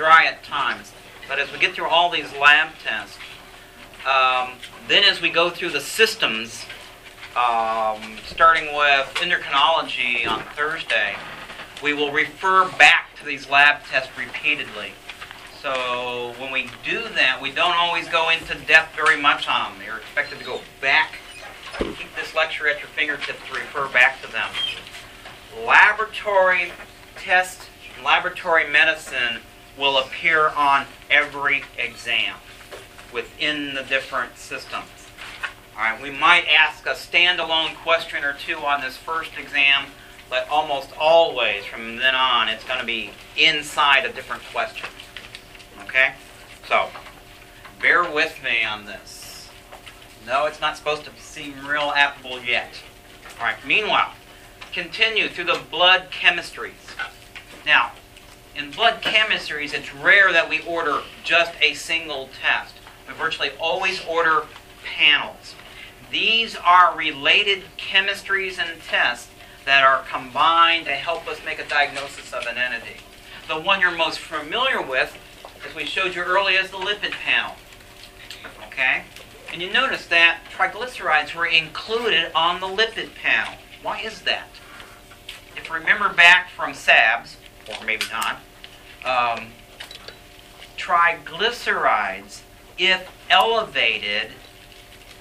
dry at times, but as we get through all these lab tests, um, then as we go through the systems, um, starting with endocrinology on Thursday, we will refer back to these lab tests repeatedly. So when we do that, we don't always go into depth very much on them. You're expected to go back, keep this lecture at your fingertips to refer back to them. Laboratory tests, laboratory medicine will appear on every exam within the different systems. All right, we might ask a standalone question or two on this first exam, but almost always from then on, it's going to be inside a different question. Okay? So, bear with me on this. No, it's not supposed to seem real applicable yet. All right, meanwhile, continue through the blood chemistries. Now, in blood chemistries, it's rare that we order just a single test. We virtually always order panels. These are related chemistries and tests that are combined to help us make a diagnosis of an entity. The one you're most familiar with, as we showed you earlier, is the lipid panel. Okay? And you notice that triglycerides were included on the lipid panel. Why is that? If you remember back from SABS, or maybe not, um, triglycerides, if elevated,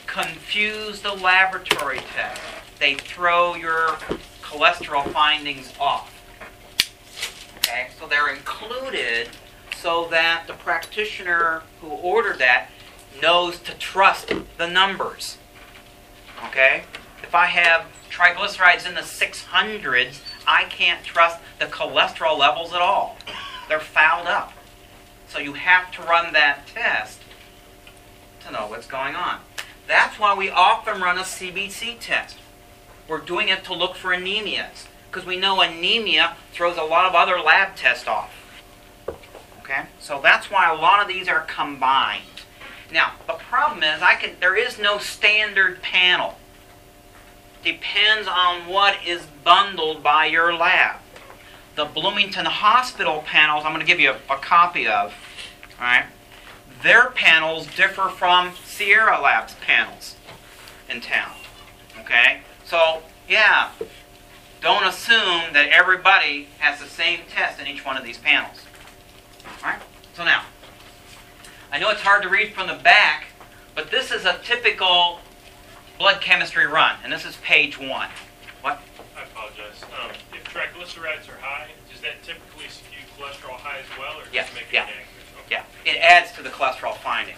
confuse the laboratory test. They throw your cholesterol findings off. Okay, so they're included so that the practitioner who ordered that knows to trust the numbers. Okay? If I have triglycerides in the 600s, I can't trust the cholesterol levels at all. They're fouled up. So you have to run that test to know what's going on. That's why we often run a CBC test. We're doing it to look for anemias because we know anemia throws a lot of other lab tests off. Okay? So that's why a lot of these are combined. Now, the problem is I can there is no standard panel. Depends on what is bundled by your lab. The Bloomington Hospital panels I'm going to give you a, a copy of, all right? Their panels differ from Sierra Labs panels in town. Okay? So, yeah, don't assume that everybody has the same test in each one of these panels. All right? So now, I know it's hard to read from the back, but this is a typical blood chemistry run, and this is page one. What? I apologize. Um, if triglycerides are high, does that typically skew cholesterol high as well, or does Yes, it make yeah. it inaccurate? Okay. Yeah, it adds to the cholesterol finding.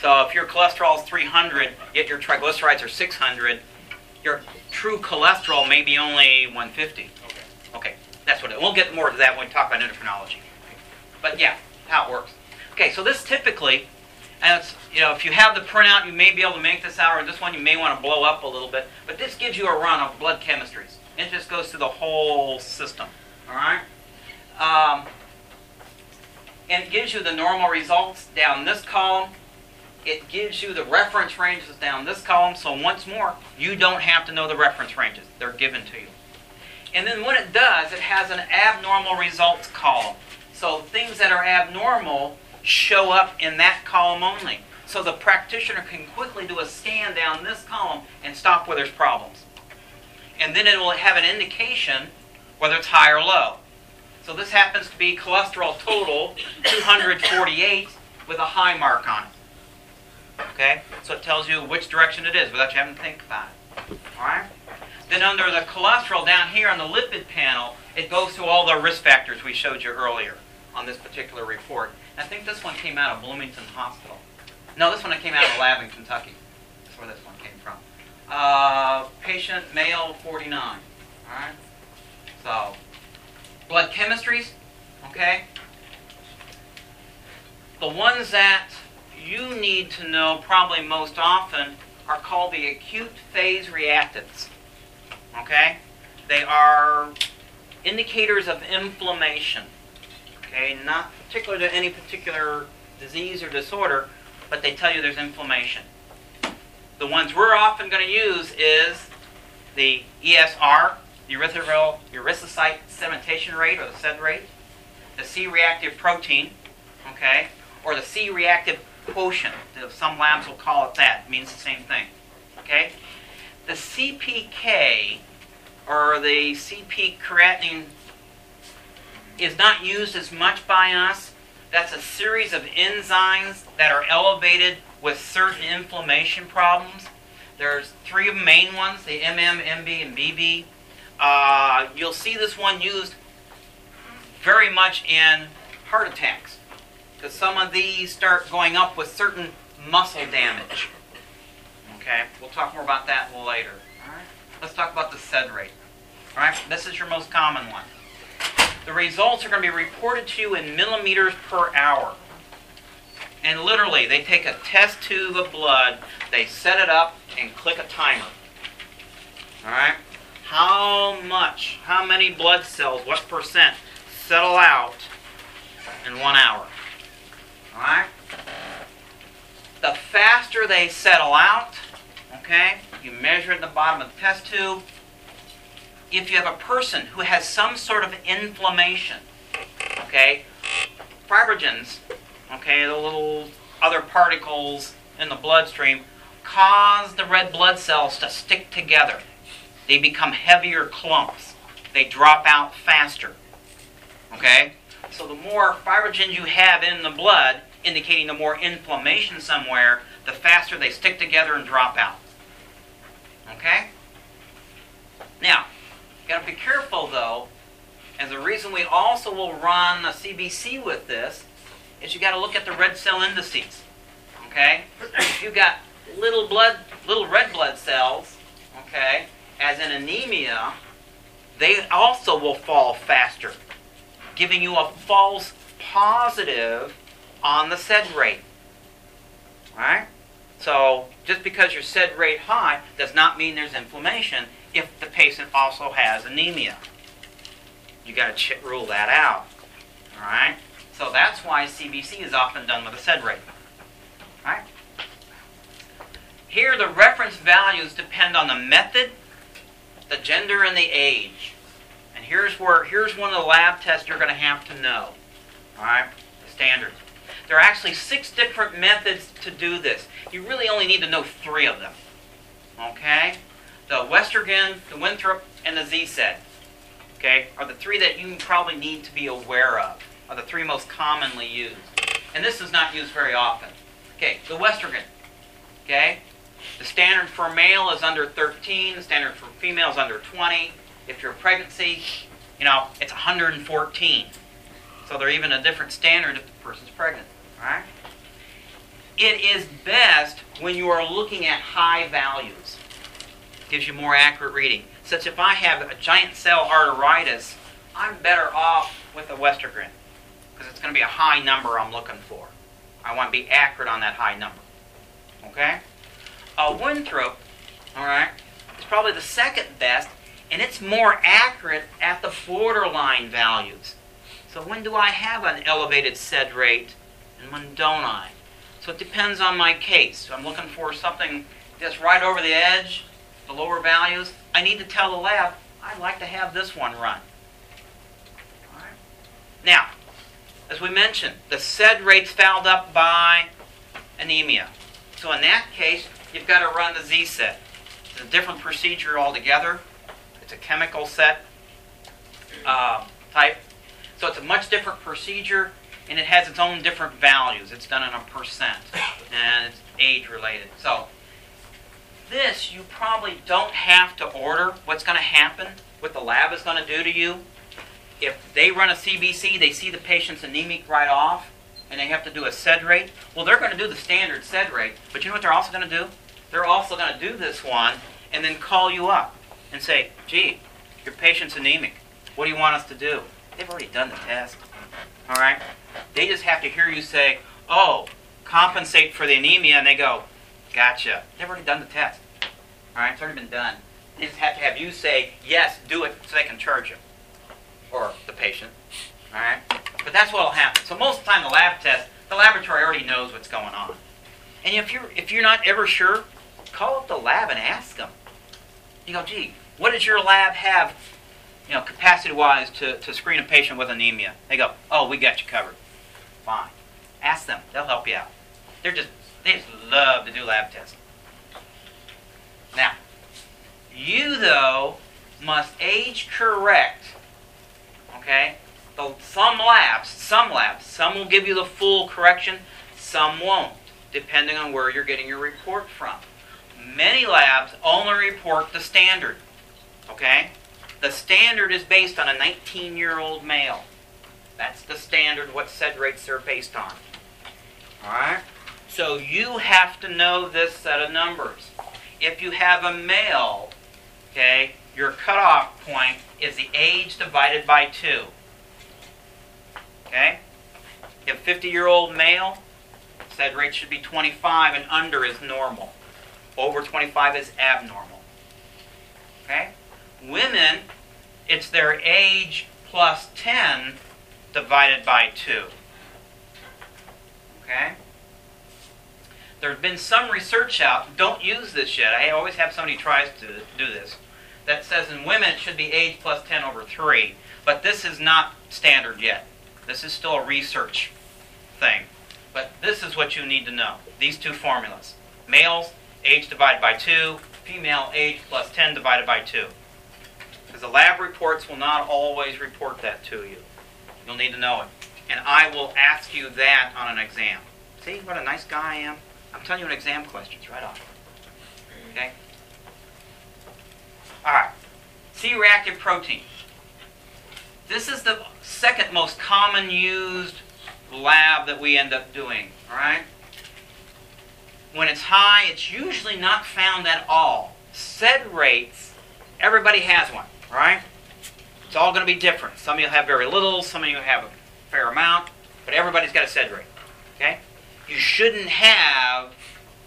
So if your cholesterol is 300, yet your triglycerides are 600, your true cholesterol may be only 150. Okay. Okay, that's what it. We'll get more to that when we talk about endocrinology. But yeah, how it works. Okay, so this typically, and you know if you have the printout, you may be able to make this out, or this one you may want to blow up a little bit. But this gives you a run of blood chemistries. It just goes through the whole system. All right. Um, and it gives you the normal results down this column. It gives you the reference ranges down this column. So once more, you don't have to know the reference ranges. They're given to you. And then when it does, it has an abnormal results column. So things that are abnormal show up in that column only. So the practitioner can quickly do a scan down this column and stop where there's problems. And then it will have an indication whether it's high or low. So this happens to be cholesterol total 248 with a high mark on it. Okay? So it tells you which direction it is without you having to think about it. Alright? Then under the cholesterol down here on the lipid panel, it goes through all the risk factors we showed you earlier on this particular report. I think this one came out of Bloomington Hospital. No, this one came out of a lab in Kentucky. That's where this one came from. Uh, patient male 49. All right. So, blood chemistries. Okay. The ones that you need to know probably most often are called the acute phase reactants. Okay? They are indicators of inflammation. Okay, not particular to any particular disease or disorder, but they tell you there's inflammation. The ones we're often going to use is the ESR, the erythrocyte, erythrocyte sedimentation rate or the SED rate, the C-reactive protein, okay, or the C-reactive quotient. Some labs will call it that. It means the same thing, okay. The CPK or the CP creatinine is not used as much by us. That's a series of enzymes that are elevated with certain inflammation problems. There's three main ones, the MM, MB, and BB. Uh, you'll see this one used very much in heart attacks because some of these start going up with certain muscle damage. Okay, we'll talk more about that later. All right, let's talk about the SED rate. All right, this is your most common one. The results are going to be reported to you in millimeters per hour. And literally, they take a test tube of blood, they set it up, and click a timer. All right? How much, how many blood cells, what percent settle out in one hour? All right? The faster they settle out, okay, you measure at the bottom of the test tube. If you have a person who has some sort of inflammation, okay, fibrogens okay, the little other particles in the bloodstream cause the red blood cells to stick together. They become heavier clumps. They drop out faster. Okay? So the more fibrogens you have in the blood, indicating the more inflammation somewhere, the faster they stick together and drop out. Okay? Now, got to be careful though, and the reason we also will run a CBC with this is you got to look at the red cell indices. Okay, if you got little blood, little red blood cells, okay, as in anemia, they also will fall faster, giving you a false positive on the SED rate. Right? So just because your SED rate high does not mean there's inflammation if the patient also has anemia. You got to rule that out. All right? So that's why CBC is often done with a SED rate. All right. Here, the reference values depend on the method, the gender, and the age. And here's where here's one of the lab tests you're going to have to know. All right, the standards. There are actually six different methods to do this. You really only need to know three of them. Okay, the Westergren, the Wintrobe, and the Z set. Okay, are the three that you probably need to be aware of are the three most commonly used. And this is not used very often. Okay, the Westergren. Okay, the standard for male is under 13. The standard for female is under 20. If you're pregnancy, you know, it's 114. So they're even a different standard if the person's pregnant. All right? It is best when you are looking at high values. Gives you more accurate reading. Such if I have a giant cell arteritis, I'm better off with a Westergren because it's going to be a high number I'm looking for. I want to be accurate on that high number. Okay? A Wintrobe, all right, is probably the second best, and it's more accurate at the borderline values. So when do I have an elevated SED rate, and when don't I? So it depends on my case. So I'm looking for something that's right over the edge, the lower values. I need to tell the lab, I'd like to have this one run. Right. Now, as we mentioned, the SED rate's fouled up by anemia. So in that case, you've got to run the Z-SED. It's a different procedure altogether. It's a chemical set uh, type. So it's a much different procedure, and it has its own different values. It's done in a percent, and it's age related. So this you probably don't have to order. What's going to happen, what the lab is going to do to you, if they run a CBC, they see the patient's anemic right off, and they have to do a SED rate, well, they're going to do the standard SED rate, but you know what they're also going to do? They're also going to do this one and then call you up and say, gee, your patient's anemic. What do you want us to do? They've already done the test. All right? They just have to hear you say, oh, compensate for the anemia, and they go, gotcha. They've already done the test. All right? It's already been done. They just have to have you say, yes, do it, so they can charge you. or the patient. All right? But that's what will happen. So most of the time, the lab test, the laboratory already knows what's going on. And if you're if you're not ever sure, call up the lab and ask them. You go, gee, what does your lab have, you know, capacity-wise to, to screen a patient with anemia? They go, oh, we got you covered. Fine. Ask them. They'll help you out. They're just they just love to do lab testing. Now, you though must age correct. Okay? The, some labs, some labs, some will give you the full correction, some won't, depending on where you're getting your report from. Many labs only report the standard. Okay? The standard is based on a 19 year old male. That's the standard, what SED rates are based on. Alright? So you have to know this set of numbers. If you have a male, okay, your cutoff point is the age divided by 2. Okay? If 50 year old male, SED rate should be 25 and under is normal. Over 25 is abnormal. Okay? Women, it's their age plus 10 divided by 2. Okay? There's been some research out, don't use this yet. I always have somebody tries to do this, that says in women it should be age plus 10 over 3. But this is not standard yet. This is still a research thing. But this is what you need to know. These two formulas. Males, age divided by 2. Female, age plus 10 divided by 2. Because the lab reports will not always report that to you. You'll need to know it. And I will ask you that on an exam. See what a nice guy I am? I'm telling you an exam questions right off. Okay? All right. C-reactive protein. This is the second most common used lab that we end up doing. All right? When it's high, it's usually not found at all. SED rates, everybody has one, right? It's all going to be different. Some of you have very little, some of you have a fair amount, but everybody's got a SED rate. Okay? You shouldn't have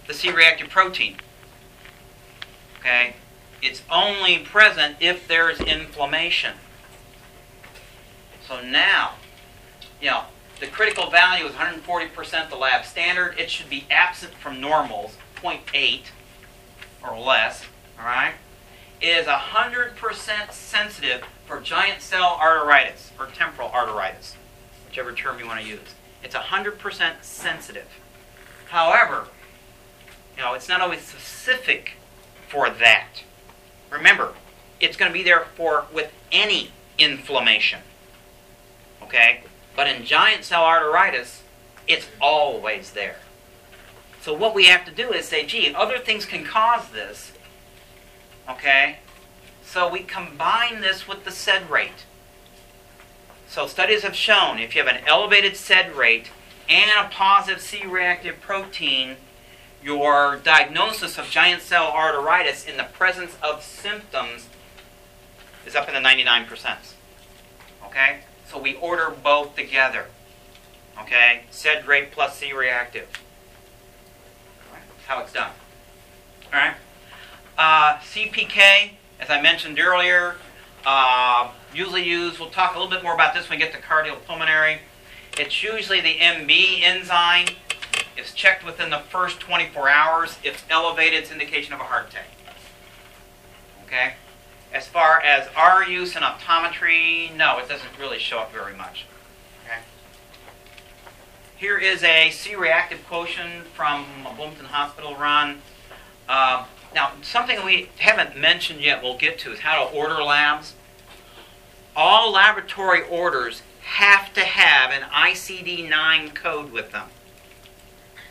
the C-reactive protein. Okay? It's only present if there's inflammation. So now, you know, the critical value is 140% the lab standard. It should be absent from normals, 0.8 or less, all right? It is 100% sensitive for giant cell arteritis or temporal arteritis, whichever term you want to use. It's 100% sensitive. However, you know, it's not always specific for that. Remember, it's going to be there for with any inflammation. Okay? But in giant cell arteritis, it's always there. So what we have to do is say, gee, other things can cause this. Okay? So we combine this with the SED rate. So studies have shown if you have an elevated SED rate and a positive C-reactive protein, your diagnosis of giant cell arteritis in the presence of symptoms is up in the 99%. Okay? So we order both together. Okay? SED rate plus C reactive. How it's done. Alright? Uh, CPK, as I mentioned earlier, uh, usually used, we'll talk a little bit more about this when we get to cardiopulmonary. It's usually the MB enzyme. It's checked within the first 24 hours. If elevated, it's indication of a heart attack. Okay? As far as our use in optometry, no, it doesn't really show up very much. Okay? Here is a C-reactive quotient from a Bloomington Hospital run. Uh, now, something we haven't mentioned yet we'll get to is how to order labs. All laboratory orders have to have an ICD-9 code with them.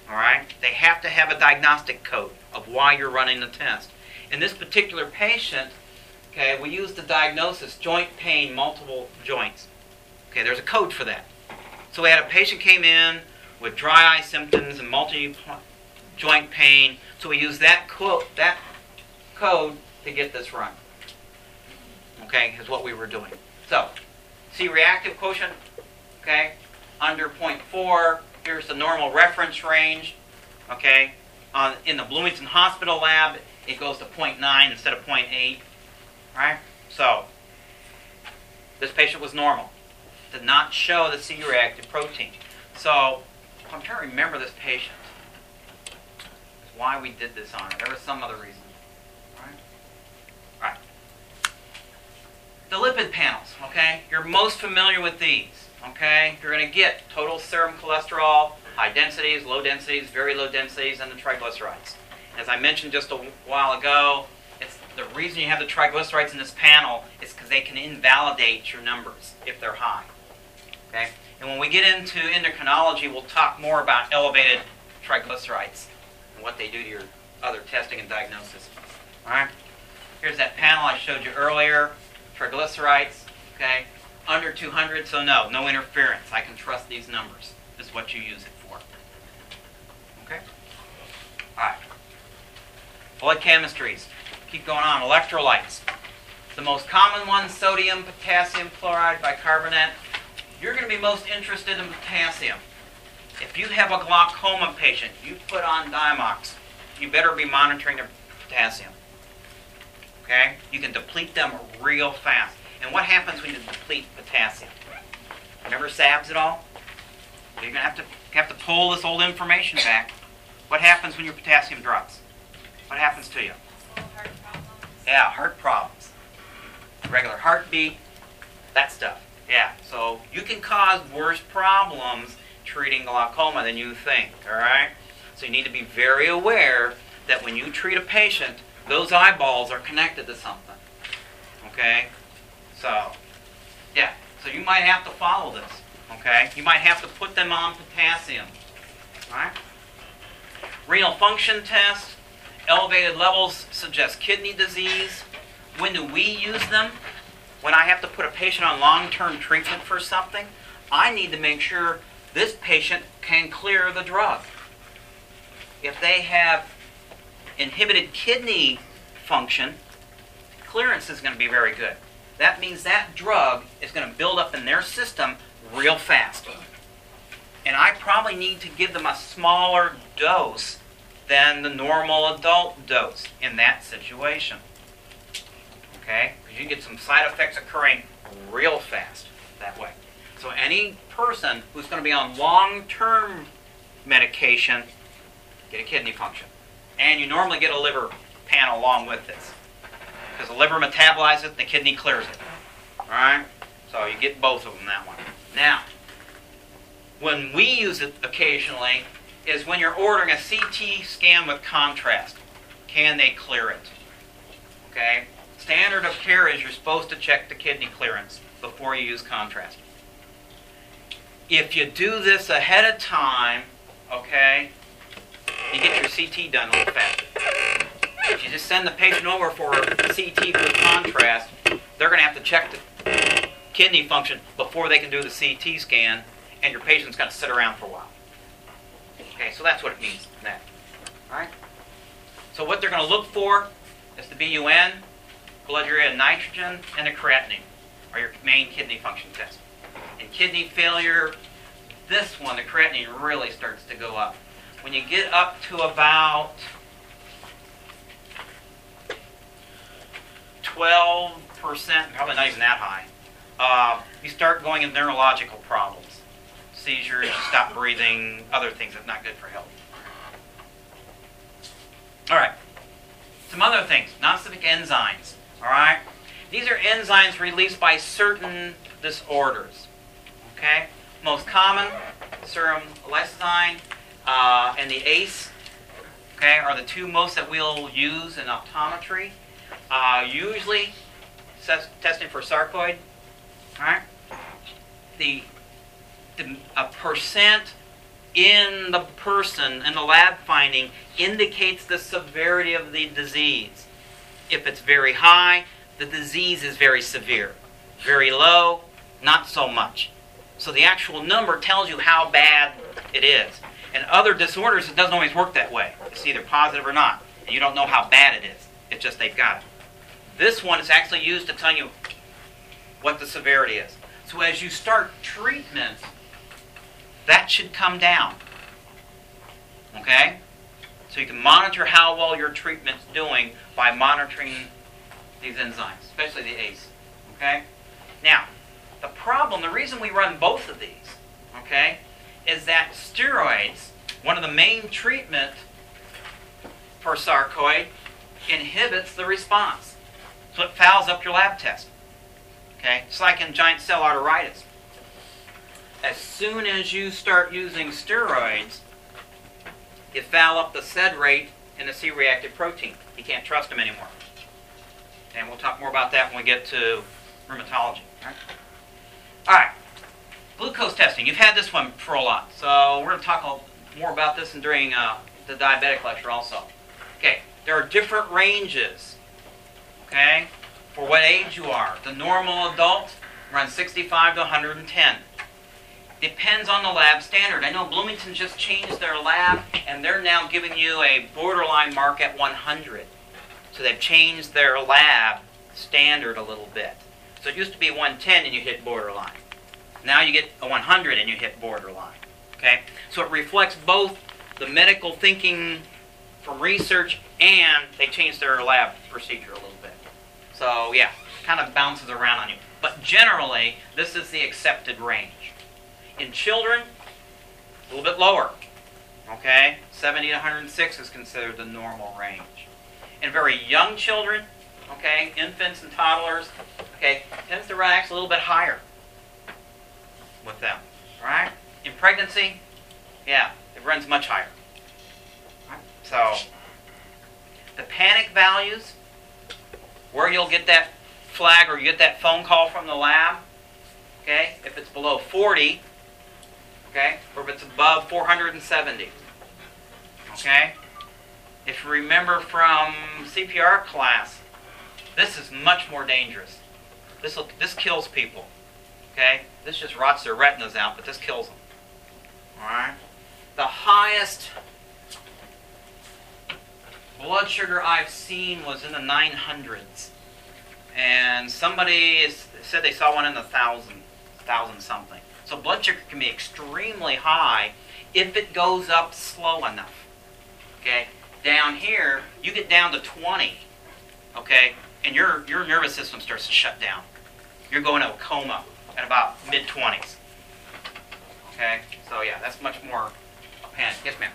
All right? They have to have a diagnostic code of why you're running the test. In this particular patient, okay, we used the diagnosis joint pain, multiple joints. Okay, there's a code for that. So we had a patient came in with dry eye symptoms and multi joint pain. So we used that quote that code to get this run. Okay, is what we were doing. So, C reactive quotient, okay, under 0.4. Here's the normal reference range, okay. In the Bloomington Hospital lab, it goes to 0.9 instead of 0.8, right? So, This patient was normal. Did not show the C-reactive protein. So I'm trying to remember this patient. Why we did this on her. There was some other reason. Right? Right. The lipid panels, okay? You're most familiar with these, okay? You're going to get total serum cholesterol, high densities, low densities, very low densities, and the triglycerides. As I mentioned just a while ago, it's the reason you have the triglycerides in this panel is because they can invalidate your numbers if they're high. Okay? And when we get into endocrinology, we'll talk more about elevated triglycerides and what they do to your other testing and diagnosis. All right? Here's that panel I showed you earlier. Triglycerides, okay? Under 200, so no, no interference. I can trust these numbers. Is what you use it for. Okay? All right. Blood chemistries. Keep going on. Electrolytes. The most common ones, sodium, potassium, chloride, bicarbonate. You're going to be most interested in potassium. If you have a glaucoma patient, you put on Diamox. you better be monitoring their potassium. Okay? You can deplete them real fast. And what happens when you deplete potassium? Remember SABs at all? You're gonna have to have to pull this old information back. What happens when your potassium drops? What happens to you? Heart. Yeah, heart problems. Regular heartbeat, that stuff. Yeah, so you can cause worse problems treating glaucoma than you think, all right? So you need to be very aware that when you treat a patient, those eyeballs are connected to something. Okay? So, yeah, so you might have to follow this. Okay? You might have to put them on potassium. All right? Renal function test. Elevated levels suggest kidney disease. When do we use them? When I have to put a patient on long term treatment for something, I need to make sure this patient can clear the drug. If they have inhibited kidney function, clearance is going to be very good. That means that drug is going to build up in their system real fast. And I probably need to give them a smaller dose than the normal adult dose in that situation. Okay? Because you get some side effects occurring real fast that way. So any person who's going to be on long-term medication, get a kidney function. And you normally get a liver panel along with this. Because the liver metabolizes it, and the kidney clears it. Alright? So you get both of them that one. Now, when we use it occasionally is when you're ordering a CT scan with contrast. Can they clear it? Okay? Standard of care is you're supposed to check the kidney clearance before you use contrast. If you do this ahead of time, okay, you get your CT done a little faster. If you just send the patient over for a CT with contrast, they're going to have to check the kidney function before they can do the CT scan, and your patient's going to sit around for a while. Okay, so that's what it means. That. All right. So what they're going to look for is the BUN, blood urea nitrogen, and the creatinine are your main kidney function tests. In kidney failure, this one, the creatinine really starts to go up. When you get up to about 12%, probably not even that high, uh, you start going into neurological problems. Seizures, stop breathing, other things that's not good for health. All right. Some other things, non-specific enzymes. All right. These are enzymes released by certain disorders. Okay. Most common, serum lysozyme uh, and the ACE. Okay, are the two most that we'll use in optometry. Uh, usually, testing for sarcoid. All right. The, the a percent in the person in the lab finding indicates the severity of the disease. If it's very high, the disease is very severe. Very low, not so much. So the actual number tells you how bad it is. And other disorders, it doesn't always work that way. It's either positive or not. And you don't know how bad it is. It's just they've got it. This one is actually used to tell you what the severity is. So as you start treatment, that should come down. Okay? So you can monitor how well your treatment's doing by monitoring these enzymes, especially the ACE. Okay? Now, The problem, the reason we run both of these, okay, is that steroids, one of the main treatment for sarcoid, inhibits the response. So it fouls up your lab test. Okay? It's like in giant cell arteritis. As soon as you start using steroids, you foul up the SED rate and the C-reactive protein. You can't trust them anymore. And we'll talk more about that when we get to rheumatology. All right. All right. Glucose testing. You've had this one for a lot, so we're going to talk more about this during uh, the diabetic lecture also. Okay. There are different ranges. Okay, for what age you are. The normal adult runs 65 to 110 depends on the lab standard. I know Bloomington just changed their lab and they're now giving you a borderline mark at 100. So they've changed their lab standard a little bit. So it used to be 110 and you hit borderline. Now you get a 100 and you hit borderline. Okay? So it reflects both the medical thinking from research and they changed their lab procedure a little bit. So yeah, kind of bounces around on you. But generally, this is the accepted range. In children, a little bit lower. Okay? 70 to 106 is considered the normal range. In very young children, okay, infants and toddlers, okay, tends to actually a little bit higher with them. Right? In pregnancy, yeah, it runs much higher. Right? So, the panic values, where you'll get that flag or you get that phone call from the lab, okay, if it's below 40, okay, or if it's above 470. Okay? If you remember from CPR class, this is much more dangerous. This this kills people. Okay? This just rots their retinas out, but this kills them. Alright? The highest blood sugar I've seen was in the 900s. And somebody said they saw one in the thousand, thousand something. So blood sugar can be extremely high if it goes up slow enough. Okay? Down here, you get down to 20, okay, and your, your nervous system starts to shut down. You're going to a coma at about mid 20s. Okay? So, yeah, that's much more a panic. Yes, ma'am.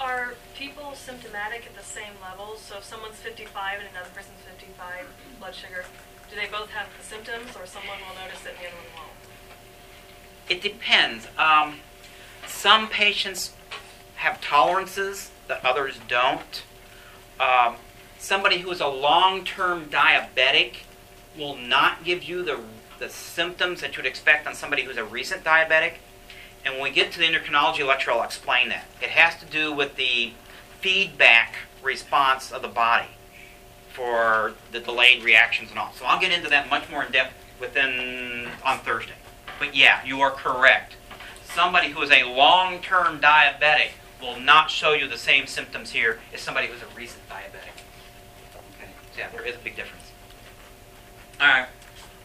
Are people symptomatic at the same levels? So if someone's 55 and another person's 55 blood sugar, do they both have the symptoms or someone will notice it and the other one won't? It depends. Um, some patients have tolerances that others don't. Um, somebody who is a long-term diabetic will not give you the, the symptoms that you would expect on somebody who's a recent diabetic. And when we get to the endocrinology lecture, I'll explain that. It has to do with the feedback response of the body for the delayed reactions and all. So I'll get into that much more in depth within on Thursday. But yeah, you are correct. Somebody who is a long-term diabetic will not show you the same symptoms here as somebody who's a recent diabetic. Okay, so yeah, there is a big difference. All right.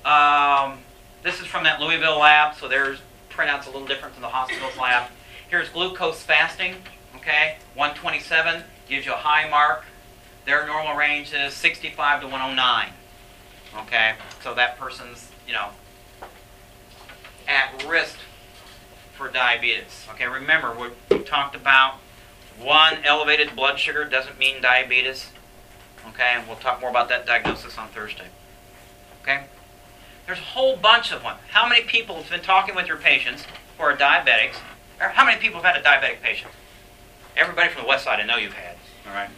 Um, this is from that Louisville lab, so there's printouts a little different than the hospital's lab. Here's glucose fasting. Okay, 127 gives you a high mark. Their normal range is 65 to 109. Okay, so that person's, you know, at risk for diabetes. Okay, remember, we talked about one elevated blood sugar doesn't mean diabetes. Okay, and we'll talk more about that diagnosis on Thursday. Okay? There's a whole bunch of them. How many people have been talking with your patients who are diabetics? Or how many people have had a diabetic patient? Everybody from the west side I know you've had. All right?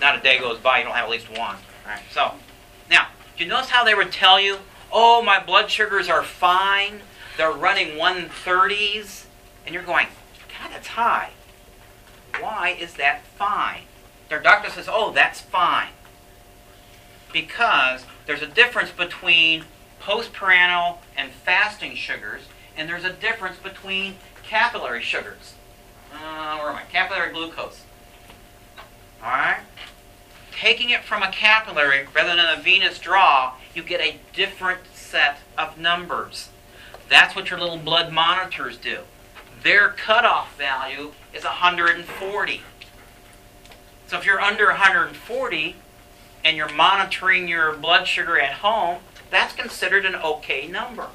Not a day goes by you don't have at least one. All right? So, now, do you notice how they would tell you, oh, my blood sugars are fine? They're running 130s. And you're going, God, that's high. Why is that fine? Their doctor says, oh, that's fine. Because there's a difference between postprandial and fasting sugars, and there's a difference between capillary sugars. Uh, where am I? Capillary glucose. All right? Taking it from a capillary rather than a venous draw, you get a different set of numbers. That's what your little blood monitors do. Their cutoff value is 140. So if you're under 140 and you're monitoring your blood sugar at home, that's considered an okay number.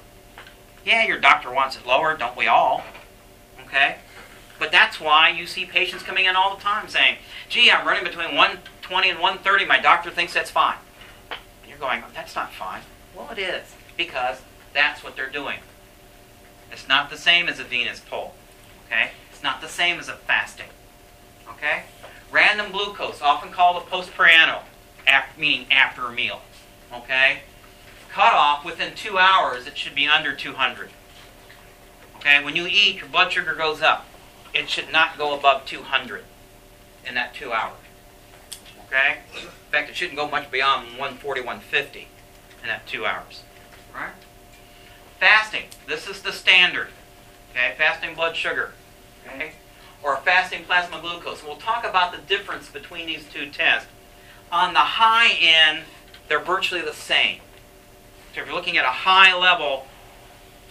Yeah, your doctor wants it lower, don't we all? Okay? But that's why you see patients coming in all the time saying, gee, I'm running between 120 and 130, my doctor thinks that's fine. And you're going, that's not fine. Well, it is, because that's what they're doing. It's not the same as a venous pull. Okay? It's not the same as a fasting. Okay? Random glucose, often called a postprandial, meaning after a meal. Okay? Cutoff within two hours, it should be under 200. Okay? When you eat, your blood sugar goes up. It should not go above 200 in that two hours. Okay? In fact, it shouldn't go much beyond 140, 150 in that two hours. Right? Fasting. This is the standard. Okay? Fasting blood sugar. Okay? Or fasting plasma glucose. We'll talk about the difference between these two tests. On the high end, they're virtually the same. So if you're looking at a high level,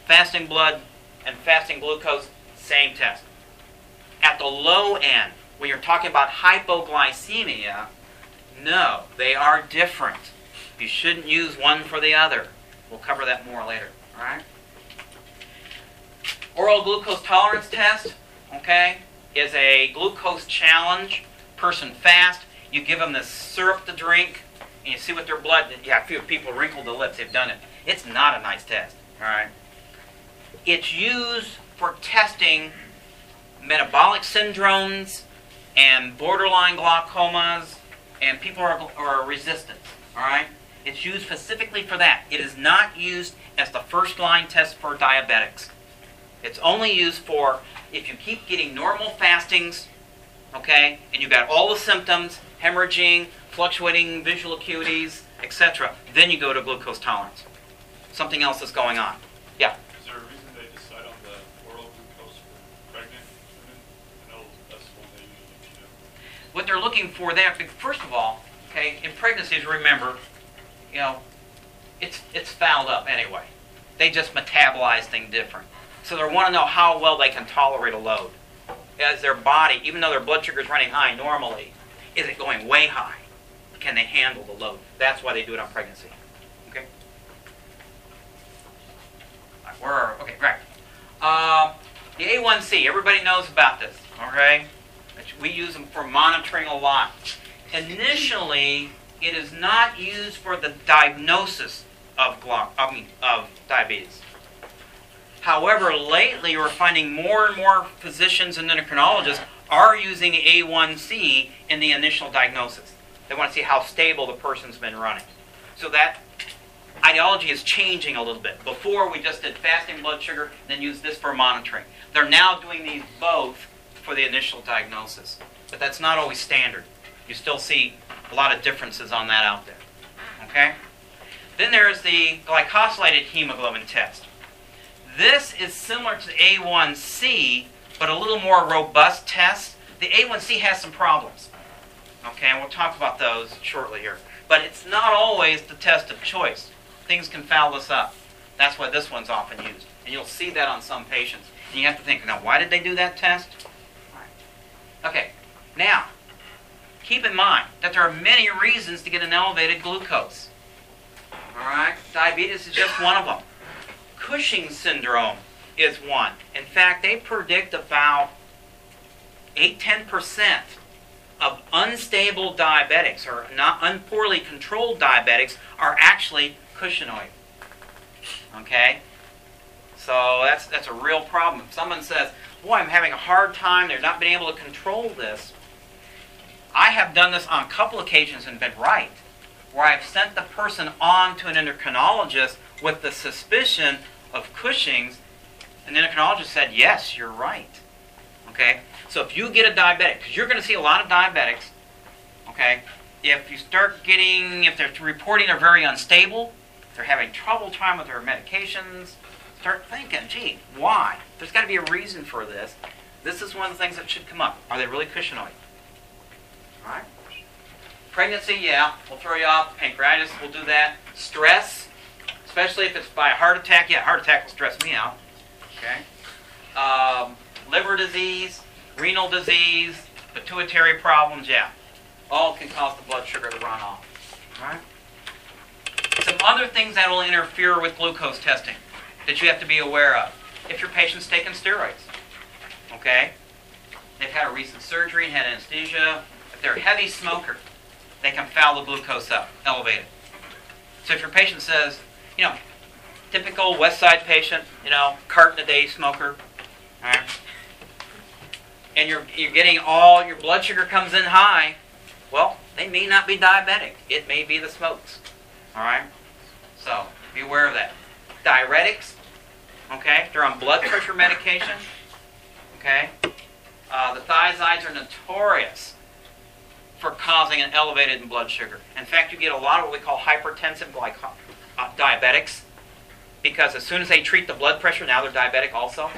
fasting blood and fasting glucose, same test. At the low end, when you're talking about hypoglycemia, no, they are different. You shouldn't use one for the other. We'll cover that more later. All right? Oral glucose tolerance test, okay, is a glucose challenge. Person fast, you give them this syrup to drink, and you see what their blood. Yeah, a few people wrinkle the lips. They've done it. It's not a nice test. All right. It's used for testing metabolic syndromes and borderline glaucomas and people are, are resistant. All right. It's used specifically for that. It is not used as the first line test for diabetics. It's only used for if you keep getting normal fastings, okay, and you've got all the symptoms, hemorrhaging, fluctuating visual acuities, etc., then you go to glucose tolerance. Something else is going on. Yeah. Is there a reason they decide on the oral glucose for pregnant women? I know that's one they usually do. What they're looking for there, first of all, okay, in pregnancies, remember, you know, it's it's fouled up anyway. They just metabolize things different. So they want to know how well they can tolerate a load. As their body, even though their blood sugar is running high normally, is it going way high? Can they handle the load? That's why they do it on pregnancy. Okay. Right, Where are okay? Right. Um, the A1C. Everybody knows about this. Okay. We use them for monitoring a lot. Initially, it is not used for the diagnosis of glau- I mean, of diabetes. However, lately we're finding more and more physicians and endocrinologists are using A1C in the initial diagnosis. They want to see how stable the person's been running. So that ideology is changing a little bit. Before we just did fasting blood sugar, then used this for monitoring. They're now doing these both for the initial diagnosis. But that's not always standard. You still see a lot of differences on that out there. Okay? Then there's the glycosylated hemoglobin test. This is similar to A1C, but a little more robust test. The A1C has some problems. Okay, and we'll talk about those shortly here. But it's not always the test of choice. Things can foul this up. That's why this one's often used. And you'll see that on some patients. And you have to think, now, why did they do that test? Okay, now, keep in mind that there are many reasons to get an elevated glucose. All right? Diabetes is just one of them. Cushing syndrome is one. In fact, they predict about 8 10% of unstable diabetics or not unpoorly controlled diabetics are actually Cushingoid. Okay? So that's that's a real problem. If someone says, "Boy, I'm having a hard time. They're not being able to control this." I have done this on a couple occasions and been right, where I've sent the person on to an endocrinologist with the suspicion of Cushing's, and the endocrinologist said, "Yes, you're right." Okay, so if you get a diabetic, because you're going to see a lot of diabetics, okay, if you start getting, if they're reporting they're very unstable, they're having trouble time with their medications, start thinking, gee, why? There's got to be a reason for this. This is one of the things that should come up. Are they really Cushingoid? All right. Pregnancy, yeah, we'll throw you off. Pancreatitis, we'll do that. Stress, especially if it's by a heart attack, yeah, heart attack will stress me out. Okay. Um, liver disease, renal disease, pituitary problems, yeah. All can cause the blood sugar to run off. Right? Some other things that will interfere with glucose testing that you have to be aware of. If your patient's taking steroids, okay? They've had a recent surgery and had anesthesia. If they're a heavy smoker, they can foul the glucose up, elevate it. So if your patient says, you know, typical West Side patient, you know, carton a day smoker, all right, and you're you're getting all your blood sugar comes in high, well, they may not be diabetic. It may be the smokes. All right? So, be aware of that. Diuretics, okay? They're on blood pressure medication, okay? Uh, the thiazides are notorious for causing an elevated blood sugar. In fact, you get a lot of what we call hypertensive glyco- uh, diabetics because as soon as they treat the blood pressure, now they're diabetic also.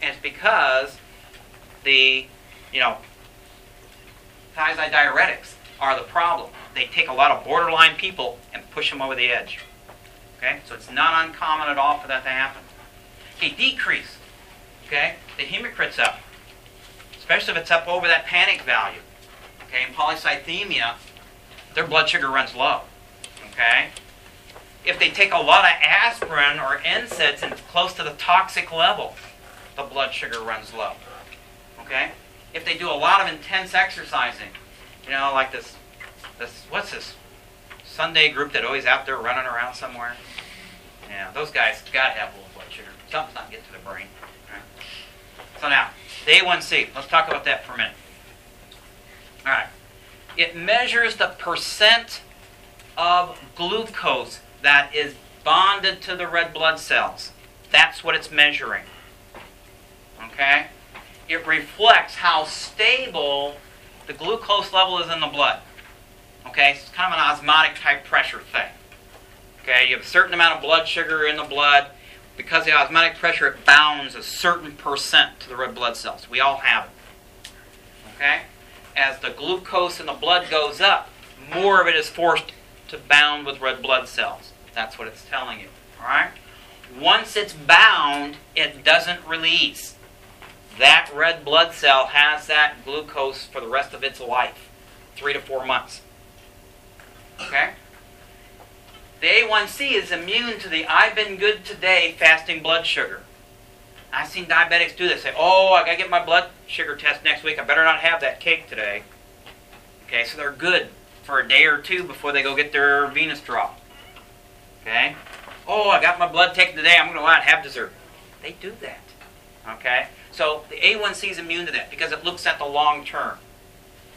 And it's because the, you know, thiazide diuretics are the problem. They take a lot of borderline people and push them over the edge. Okay? So it's not uncommon at all for that to happen. Okay, decrease. Okay? The hematocrit's up. Especially if it's up over that panic value. Okay, in polycythemia, their blood sugar runs low. Okay? If they take a lot of aspirin or NSAIDs and it's close to the toxic level, the blood sugar runs low. Okay? If they do a lot of intense exercising, you know, like this, this what's this Sunday group that always out there running around somewhere? Yeah, those guys got to have low blood sugar. Something's not getting to the brain. Right? So now, the A1C. Let's talk about that for a minute. All right. It measures the percent of glucose that is bonded to the red blood cells. That's what it's measuring. Okay? It reflects how stable the glucose level is in the blood. Okay? It's kind of an osmotic type pressure thing. Okay? You have a certain amount of blood sugar in the blood. Because the osmotic pressure, it bounds a certain percent to the red blood cells. We all have it. Okay? As the glucose in the blood goes up, more of it is forced to bound with red blood cells. That's what it's telling you. All right? Once it's bound, it doesn't release. That red blood cell has that glucose for the rest of its life three to four months. Okay? The A1C is immune to the I've been good today fasting blood sugar. I've seen diabetics do this. Say, oh, I gotta get my blood sugar test next week. I better not have that cake today. Okay, so they're good for a day or two before they go get their venous draw. Okay? Oh, I got my blood taken today. I'm gonna go out and have dessert. They do that. Okay? So the A1C is immune to that because it looks at the long term.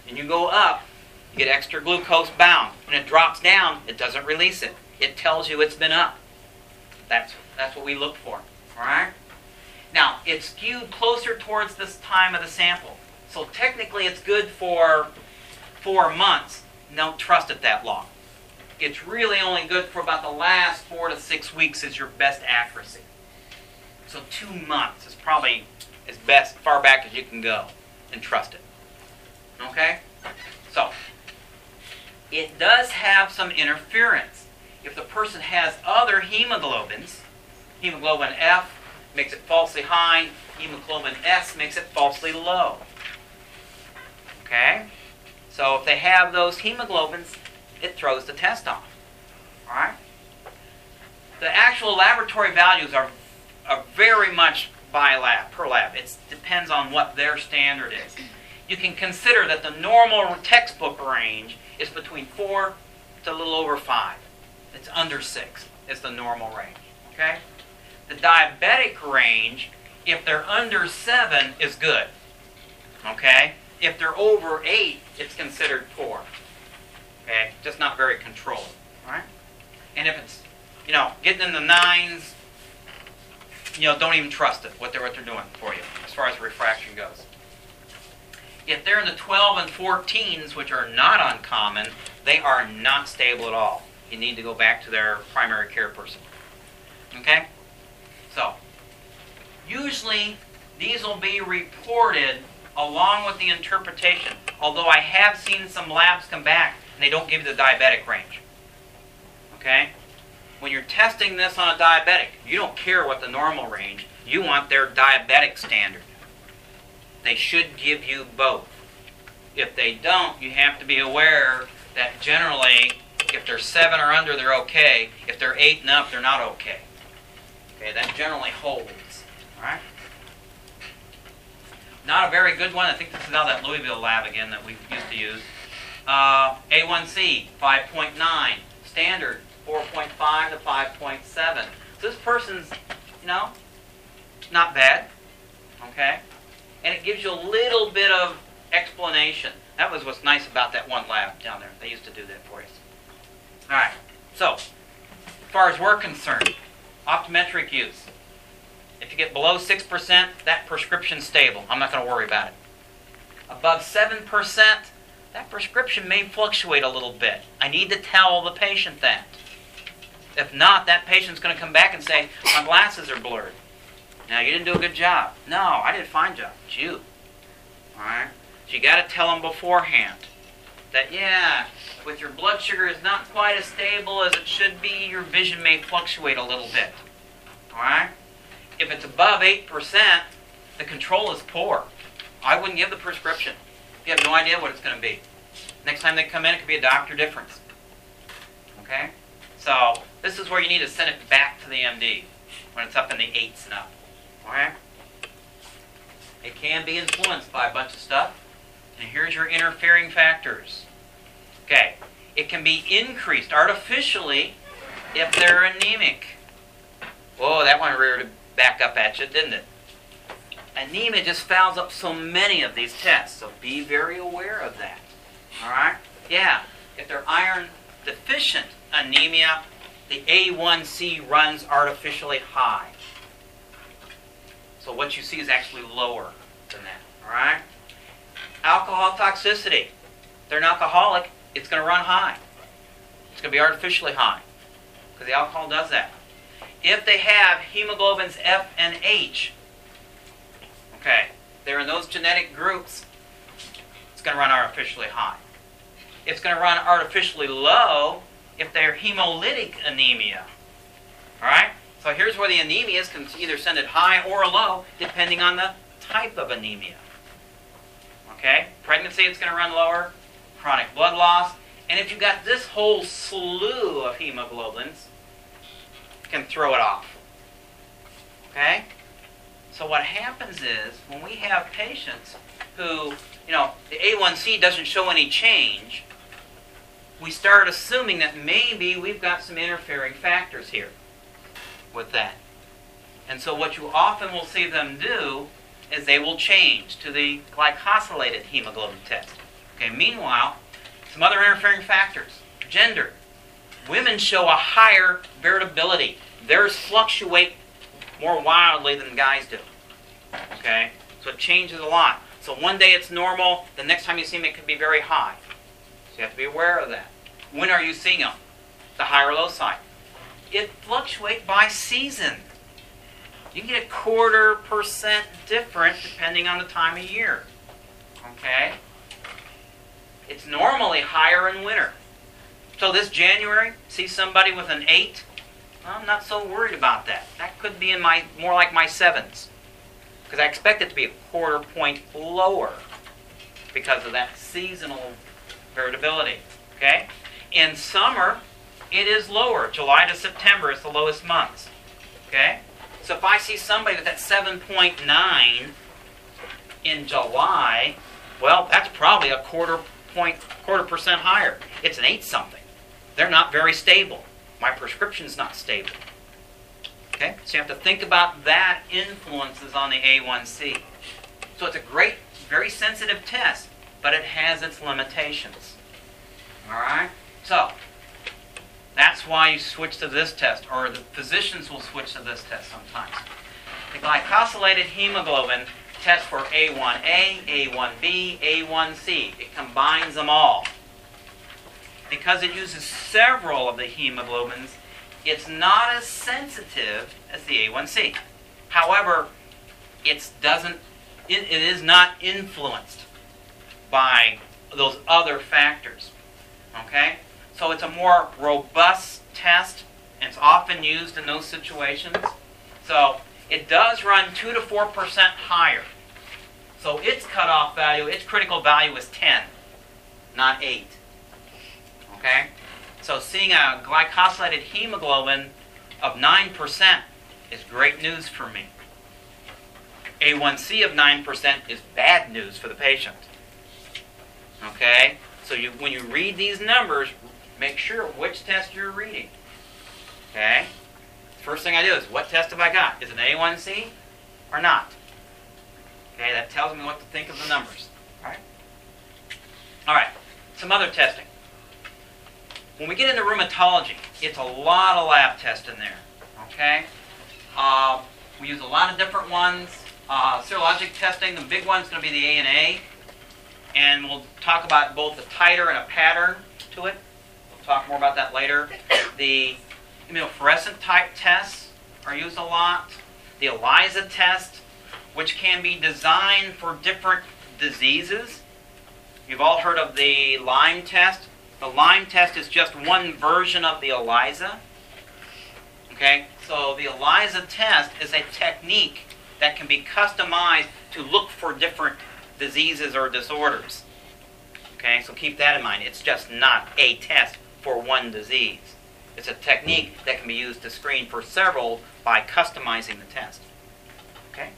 And you go up, you get extra glucose bound. When it drops down, it doesn't release it. It tells you it's been up. That's that's what we look for. All right? Now, it's skewed closer towards this time of the sample. So technically it's good for four months. Don't trust it that long. It's really only good for about the last four to six weeks is your best accuracy. So two months is probably as best far back as you can go and trust it. Okay? So it does have some interference. If the person has other hemoglobins, hemoglobin F makes it falsely high, hemoglobin S makes it falsely low. Okay? So if they have those hemoglobins, it throws the test off. All right? The actual laboratory values are, are very much by lab, per lab. It depends on what their standard is. You can consider that the normal textbook range is between 4 to a little over 5. It's under 6 is the normal range. Okay? The diabetic range, if they're under 7, is good. Okay? If they're over 8, it's considered poor. Okay? Just not very controlled. Right? And if it's, you know, getting in the nines, you know, don't even trust it, what they're, what they're doing for you, as far as refraction goes. If they're in the 12 and 14s, which are not uncommon, they are not stable at all. You need to go back to their primary care person. Okay? So, usually these will be reported along with the interpretation, although I have seen some labs come back and they don't give you the diabetic range. Okay? When you're testing this on a diabetic, you don't care what the normal range, you want their diabetic standard. They should give you both. If they don't, you have to be aware that generally If they're seven or under, they're okay. If they're eight and up, they're not okay. Okay, that generally holds. All right. Not a very good one. I think this is of that Louisville lab again that we used to use. Uh, A1C 5.9, standard 4.5 to 5.7. So this person's, you know, not bad. Okay, and it gives you a little bit of explanation. That was what's nice about that one lab down there. They used to do that for us. All right. So, as far as we're concerned, optometric use. If you get below 6%, that prescription's stable. I'm not going to worry about it. Above 7%, that prescription may fluctuate a little bit. I need to tell the patient that. If not, that patient's going to come back and say, My glasses are blurred. Now, you didn't do a good job. No, I did a fine job. It's you. All right? So you got to tell them beforehand that, yeah, with your blood sugar is not quite as stable as it should be, your vision may fluctuate a little bit. All right? If it's above 8%, the control is poor. I wouldn't give the prescription you have no idea what it's going to be. Next time they come in, it could be a doctor difference. Okay? So, this is where you need to send it back to the MD when it's up in the 8s and up. Okay? It can be influenced by a bunch of stuff. And here's your interfering factors. Okay. It can be increased artificially if they're anemic. Whoa, that one reared back up at you, didn't it? Anemia just fouls up so many of these tests, so be very aware of that. All right? Yeah, if they're iron deficient anemia, the A1C runs artificially high. So what you see is actually lower than that. All right? Alcohol toxicity. If they're an alcoholic, it's going to run high. It's going to be artificially high because the alcohol does that. If they have hemoglobins F and H, okay, they're in those genetic groups, it's going to run artificially high. It's going to run artificially low if they're hemolytic anemia. All right? So here's where the anemias can either send it high or low depending on the type of anemia. Okay? Pregnancy, it's going to run lower. Chronic blood loss. And if you've got this whole slew of hemoglobins, can throw it off. Okay? So what happens is when we have patients who, you know, the A1C doesn't show any change, we start assuming that maybe we've got some interfering factors here with that. And so what you often will see them do is they will change to the glycosylated hemoglobin test. Okay, meanwhile, some other interfering factors. Gender. Women show a higher variability. Theirs fluctuate more wildly than guys do. Okay? So it changes a lot. So one day it's normal, the next time you see them it could be very high. So you have to be aware of that. When are you seeing them? The high or low side. It fluctuates by season. You get a quarter percent different depending on the time of year. Okay? It's normally higher in winter. So this January, see somebody with an 8? I'm not so worried about that. That could be in my more like my 7s. Because I expect it to be a quarter point lower because of that seasonal variability. Okay? In summer, it is lower. July to September is the lowest months. Okay? So if I see somebody with that 7.9 in July, well, that's probably a quarter point, quarter percent higher. It's an 8 something. They're not very stable. My prescription's not stable. Okay? So you have to think about that influences on the A1C. So it's a great, very sensitive test, but it has its limitations. All right? So, that's why you switch to this test, or the physicians will switch to this test sometimes. The glycosylated hemoglobin tests for A1A, A1B, A1C. It combines them all. Because it uses several of the hemoglobins, it's not as sensitive as the A1C. However, it doesn't it, it is not influenced by those other factors. Okay? So it's a more robust test, and it's often used in those situations. So it does run 2 to 4% higher. So its cutoff value, its critical value is 10, not 8. Okay? So seeing a glycosylated hemoglobin of 9% is great news for me. A1C of 9% is bad news for the patient. Okay? So you, when you read these numbers, make sure which test you're reading. Okay? First thing I do is, what test have I got? Is it an A1C or not? Okay, that tells me what to think of the numbers. All right? All right, some other testing. When we get into rheumatology, it's a lot of lab tests in there. Okay? Uh, we use a lot of different ones. Uh, serologic testing, the big one's going to be the ANA. And we'll talk about both a titer and a pattern to it. We'll talk more about that later. The immunofluorescent type tests are used a lot. The ELISA test, which can be designed for different diseases. You've all heard of the Lyme test. The Lyme test is just one version of the ELISA. Okay, so the ELISA test is a technique that can be customized to look for different diseases or disorders. Okay, so keep that in mind. It's just not a test for one disease. It's a technique that can be used to screen for several by customizing the test. Okay?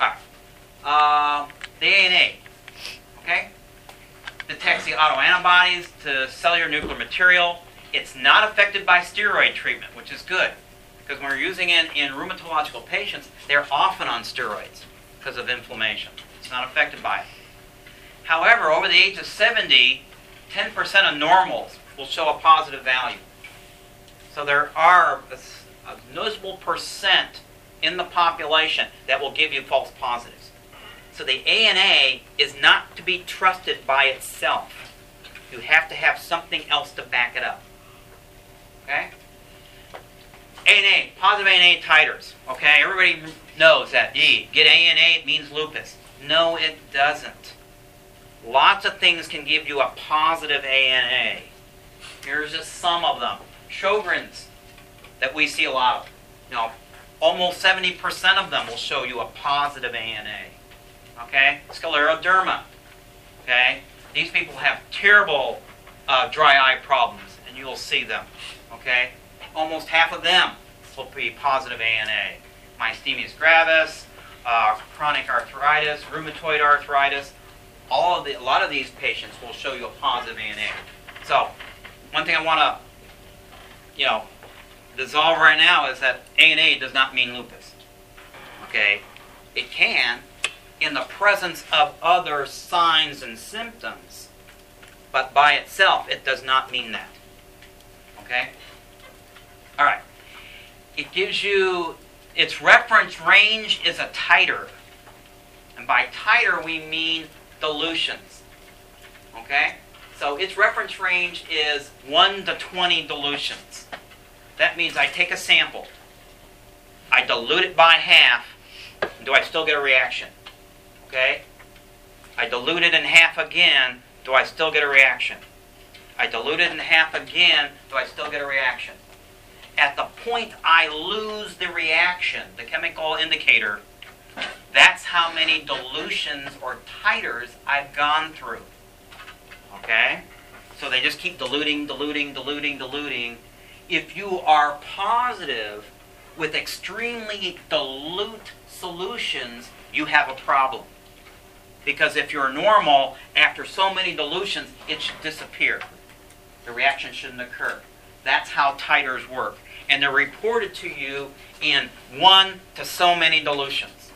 All right. Uh, the ANA. Okay? Detects the autoantibodies to cellular nuclear material. It's not affected by steroid treatment, which is good. Because when we're using it in rheumatological patients, they're often on steroids because of inflammation. It's not affected by it. However, over the age of 70, 10% of normals will show a positive value. So there are a, a noticeable percent in the population that will give you false positives. So the ANA is not to be trusted by itself. You have to have something else to back it up. Okay? ANA, positive ANA titers. Okay, everybody knows that. D, get ANA, it means lupus. No, it doesn't. Lots of things can give you a positive ANA. Here's just some of them. Sjogren's that we see a lot of. You know, almost 70% of them will show you a positive ANA. Okay? Scleroderma. Okay? These people have terrible uh, dry eye problems, and you'll see them. Okay? Almost half of them will be positive ANA. Myasthenia gravis, uh, chronic arthritis, rheumatoid arthritis. All of the, a lot of these patients will show you a positive ANA. So, one thing I want to, you know, dissolve right now is that ANA does not mean lupus. Okay? It can in the presence of other signs and symptoms, but by itself it does not mean that. Okay? All right. It gives you its reference range is a titer. And by titer we mean dilutions. Okay? So its reference range is 1 to 20 dilutions. That means I take a sample, I dilute it by half, do I still get a reaction? Okay? I dilute it in half again, do I still get a reaction? I dilute it in half again, do I still get a reaction? At the point I lose the reaction, the chemical indicator, that's how many dilutions or titers I've gone through. Okay? So they just keep diluting, diluting, diluting, diluting. If you are positive with extremely dilute solutions, you have a problem. Because if you're normal, after so many dilutions, it should disappear. The reaction shouldn't occur. That's how titers work. And they're reported to you in one to so many dilutions.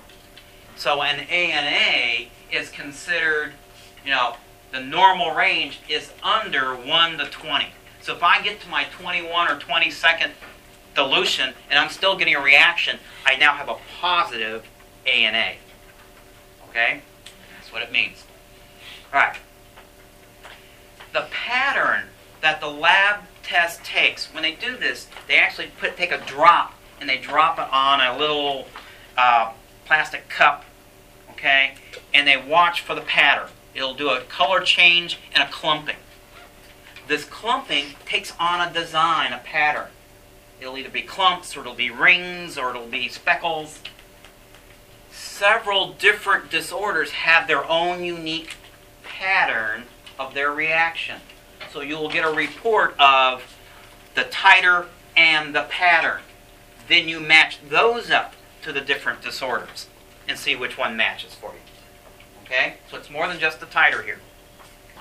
So an ANA is considered, you know, the normal range is under 1 to 20. So if I get to my 21 or 20 second dilution and I'm still getting a reaction, I now have a positive ANA. Okay? What it means. All right. The pattern that the lab test takes, when they do this, they actually put take a drop and they drop it on a little uh, plastic cup, okay? And they watch for the pattern. It'll do a color change and a clumping. This clumping takes on a design, a pattern. It'll either be clumps, or it'll be rings, or it'll be speckles. Several different disorders have their own unique pattern of their reaction. So you will get a report of the titer and the pattern. Then you match those up to the different disorders and see which one matches for you. Okay? So it's more than just the titer here.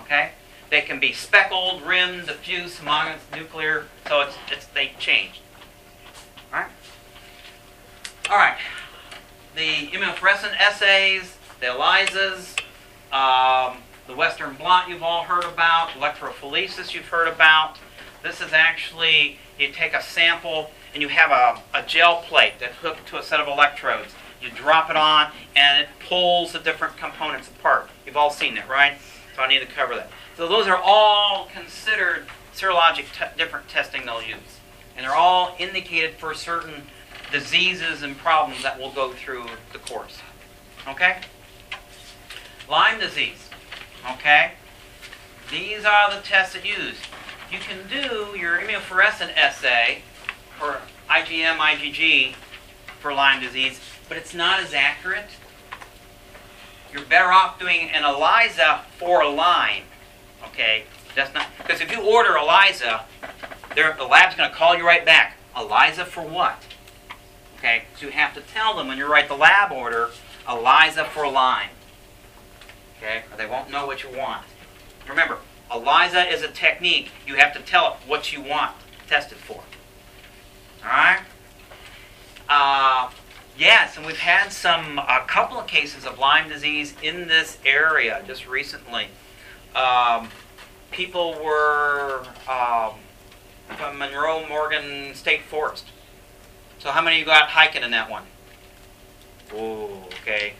Okay? They can be speckled, rimmed, diffuse, homogeneous, nuclear. So it's, it's they change. All right? All right. The immunofluorescent assays, the ELISAs, um, the Western blot you've all heard about, electrophoresis you've heard about. This is actually, you take a sample and you have a, a gel plate that's hooked to a set of electrodes. You drop it on and it pulls the different components apart. You've all seen it, right? So I need to cover that. So those are all considered serologic different testing they'll use. And they're all indicated for certain diseases and problems that will go through the course. Okay? Lyme disease. Okay? These are the tests that use. You can do your immunofluorescent assay for IgM, IgG for Lyme disease, but it's not as accurate. You're better off doing an ELISA for Lyme. Okay? That's not because if you order ELISA, the lab's going to call you right back. ELISA for what? Okay, so you have to tell them when you write the lab order, ELISA for Lyme. Okay, or they won't know what you want. Remember, ELISA is a technique. You have to tell it what you want tested for. All right. Uh, yes, and we've had some a couple of cases of Lyme disease in this area just recently. Um, people were um, from Monroe Morgan State Forest. So how many of you go out hiking in that one? Ooh, okay.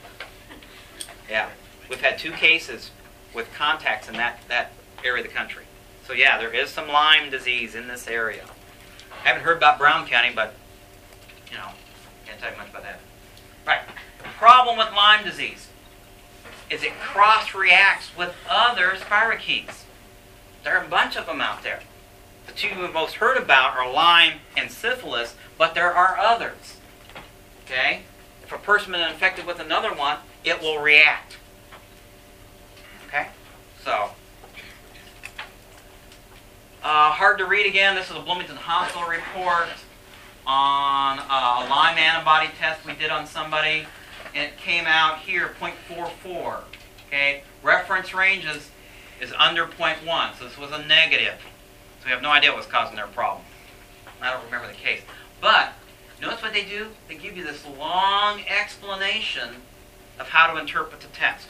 Yeah, we've had two cases with contacts in that, that area of the country. So yeah, there is some Lyme disease in this area. I haven't heard about Brown County, but you know, can't tell you much about that. Right. The problem with Lyme disease is it cross-reacts with other spirochetes. There are a bunch of them out there. The two most heard about are Lyme and syphilis, but there are others. Okay? If a person is infected with another one, it will react. Okay? So, uh, hard to read again. This is a Bloomington Hospital report on uh, a Lyme antibody test we did on somebody. It came out here 0.44. Okay? Reference ranges is under 0.1, so this was a negative. So we have no idea what's causing their problem. I don't remember the case. But notice what they do? They give you this long explanation of how to interpret the test.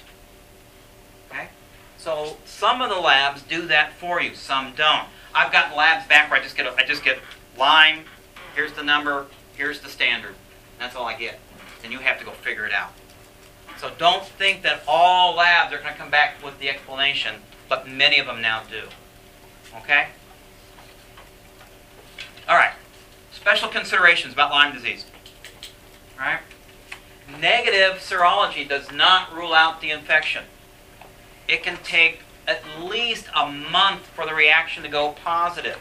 Okay? So some of the labs do that for you, some don't. I've gotten labs back where I just get a, I just get Lyme, here's the number, here's the standard. That's all I get. And you have to go figure it out. So don't think that all labs are going to come back with the explanation, but many of them now do. Okay? All right. Special considerations about Lyme disease. All right? Negative serology does not rule out the infection. It can take at least a month for the reaction to go positive,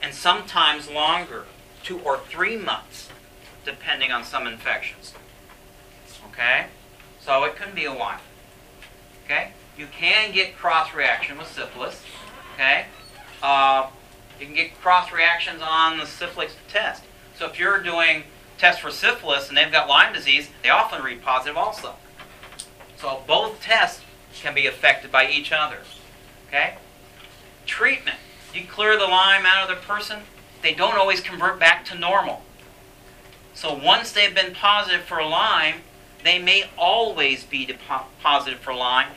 and sometimes longer, two or three months, depending on some infections. Okay? So it can be a while. Okay? You can get cross reaction with syphilis. Okay? Uh, you can get cross reactions on the syphilis test. So if you're doing tests for syphilis and they've got Lyme disease, they often read positive also. So both tests can be affected by each other. Okay? Treatment. You clear the Lyme out of the person, they don't always convert back to normal. So once they've been positive for Lyme, they may always be positive for Lyme,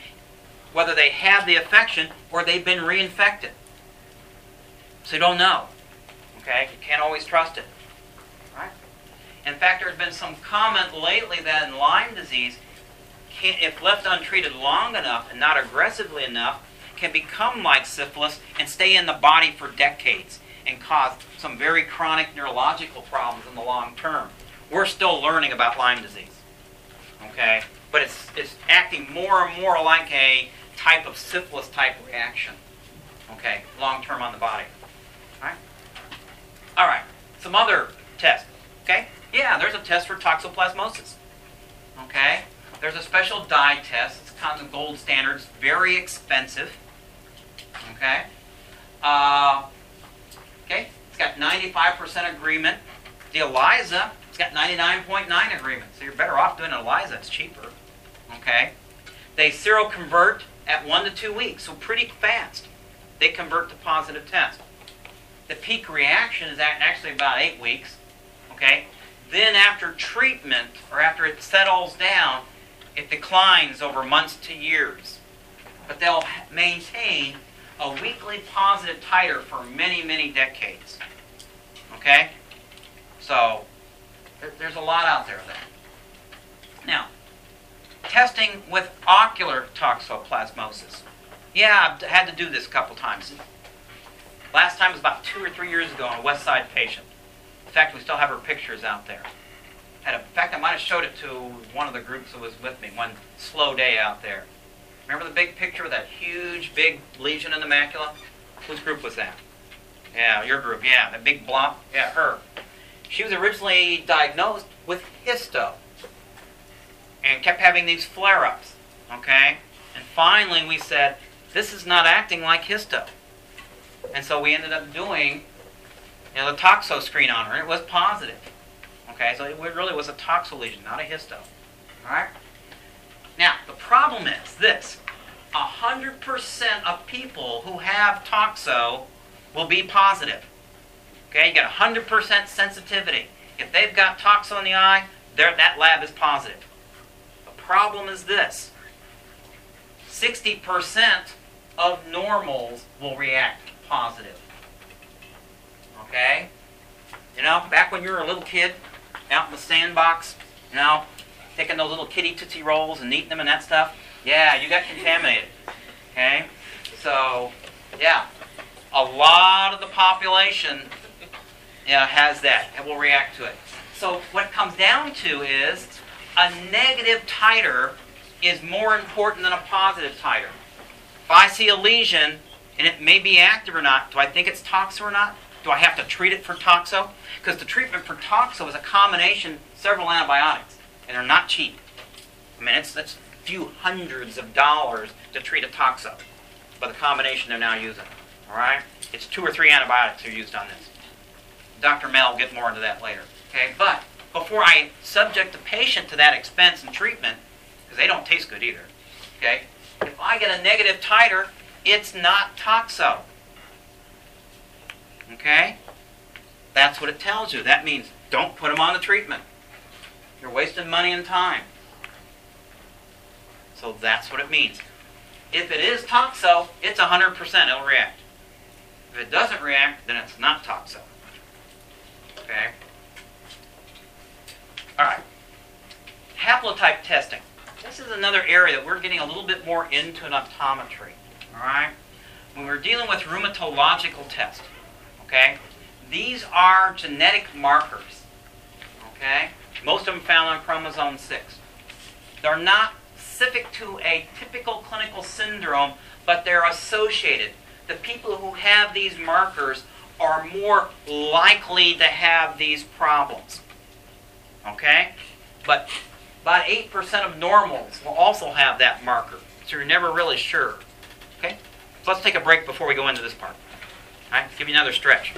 whether they have the infection or they've been reinfected. So you don't know. Okay? You can't always trust it. Right? In fact, there's been some comment lately that in Lyme disease, can, if left untreated long enough and not aggressively enough, can become like syphilis and stay in the body for decades and cause some very chronic neurological problems in the long term. We're still learning about Lyme disease. Okay? But it's, it's acting more and more like a type of syphilis type reaction. Okay? Long term on the body. Alright? Alright. Some other tests. Okay? Yeah, there's a test for toxoplasmosis. Okay? There's a special dye test. It's kind of the gold standard. It's very expensive. Okay? Uh, okay, it's got 95% agreement. The ELISA, it's got 99.9 agreement. So you're better off doing an ELISA. It's cheaper. Okay. They seroconvert at one to two weeks, so pretty fast. They convert to positive test. The peak reaction is actually about eight weeks. Okay. Then after treatment or after it settles down, it declines over months to years. But they'll maintain a weakly positive titer for many, many decades. Okay? So, there's a lot out there then. Now, testing with ocular toxoplasmosis. Yeah, I've had to do this a couple times. Last time was about two or three years ago on a West Side patient. In fact, we still have her pictures out there. In fact, I might have showed it to one of the groups that was with me one slow day out there. Remember the big picture with that huge, big lesion in the macula? Whose group was that? Yeah, your group. Yeah, that big blob. Yeah, her. She was originally diagnosed with histo and kept having these flare-ups. Okay, and finally we said this is not acting like histo, and so we ended up doing, you know, the toxo screen on her. It was positive. Okay, so it really was a toxo lesion, not a histo. All right. Now, the problem is this 100% of people who have toxo will be positive. Okay, you got 100% sensitivity. If they've got toxo in the eye, that lab is positive. The problem is this 60% of normals will react positive. Okay? You know, back when you were a little kid, out in the sandbox, you know, taking those little kitty tootsie rolls and eating them and that stuff. Yeah, you got contaminated. Okay? So, yeah, a lot of the population yeah, has that and will react to it. So, what it comes down to is a negative titer is more important than a positive titer. If I see a lesion and it may be active or not, do I think it's toxo or not? Do I have to treat it for toxo? Because the treatment for toxo is a combination several antibiotics, and they're not cheap. I mean, it's it's a few hundreds of dollars to treat a toxo, but the combination they're now using. All right, it's two or three antibiotics are used on this. Dr. Mel will get more into that later. Okay, but before I subject the patient to that expense and treatment, because they don't taste good either. Okay, if I get a negative titer, it's not toxo. Okay? That's what it tells you. That means don't put them on the treatment. You're wasting money and time. So that's what it means. If it is toxo, it's 100%. It'll react. If it doesn't react, then it's not toxo. Okay? All right. Haplotype testing. This is another area that we're getting a little bit more into in optometry. All right? When we're dealing with rheumatological tests, okay, these are genetic markers. Okay? Most of them found on chromosome 6. They're not specific to a typical clinical syndrome, but they're associated. The people who have these markers are more likely to have these problems. Okay? But about 8% of normals will also have that marker. So you're never really sure. Okay? So let's take a break before we go into this part. All right? Give you another stretch.